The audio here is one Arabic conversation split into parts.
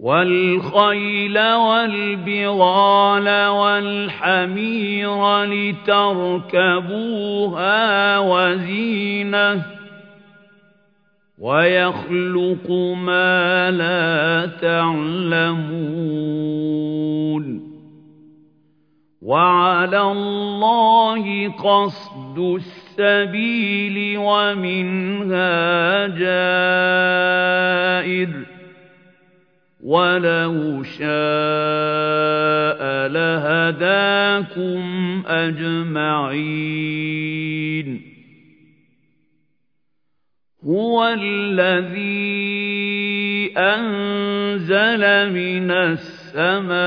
والخيل والبغال والحمير لتركبوها وزينة ويخلق ما لا تعلمون وعلى الله قصد السبيل ومنها جائر وَلَوْ شَاءَ لَهَدَاكُمْ أَجْمَعِينَ. هُوَ الَّذِي أَنزَلَ مِنَ السَّمَاءِ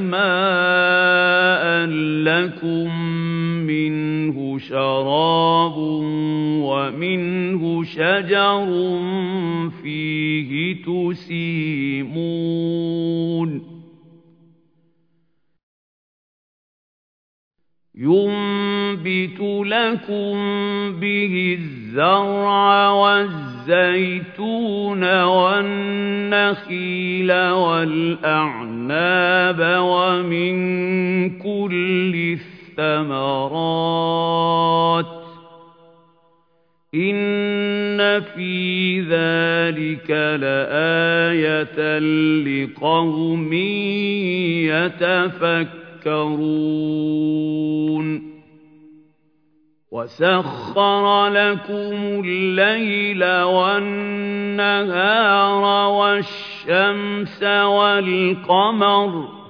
مَاءً لَّكُم مِّنْهُ شَرَابٌ وَمِنْهُ شَجَرٌ فِيهِ تُسِيمُونَ. يُنبِتُ لَكُم بِهِ الزَّرْعَ وَالزَّيْتُونَ وَالنَّخِيلَ وَالْأَعْنَابَ وَمِن كُلِّ الثَّمَرَاتِ. إِنَّ فِي ذَلِكَ لَآيَةً لِقَوْمٍ يَتَفَكَّرُونَ. وَسَخَّرَ لَكُمُ اللَّيْلَ وَالنَّهَارَ وَالشَّمْسَ وَالْقَمَرَ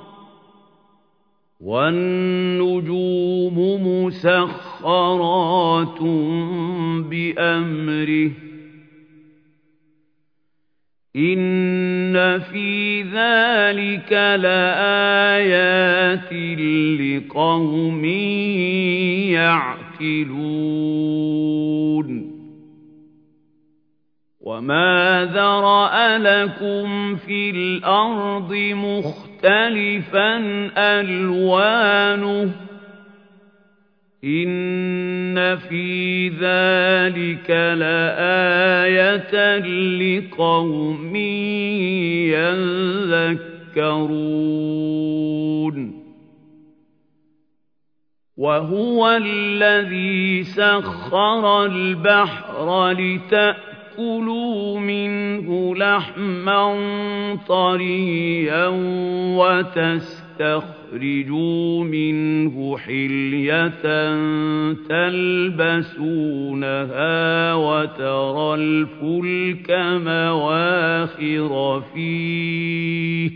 وَالنُّجُومُ مُسَخَّرَاتٌ بِأَمْرِهِ. إِنَّ فِي ذَلِكَ لَآيَاتٍ لِقَوْمٍ يَعْقِلُونَ. وَمَا ذَرَأَ لَكُمْ فِي الْأَرْضِ مُخْتَلِفًا أَلْوَانُهُ إِنَّ فِي ذَلِكَ لَآيَةً لِقَوْمٍ يَذَّكَّرُونَ وَهُوَ الَّذِي سَخَّرَ الْبَحْرَ لِتَأْكُلُوا تَأْكُلُوا مِنْهُ لَحْمًا طَرِيًّا وَتَسْتَخْرِجُوا مِنْهُ حِلْيَةً تَلْبَسُونَهَا وَتَرَى الْفُلْكَ مَوَاخِرَ فِيهِ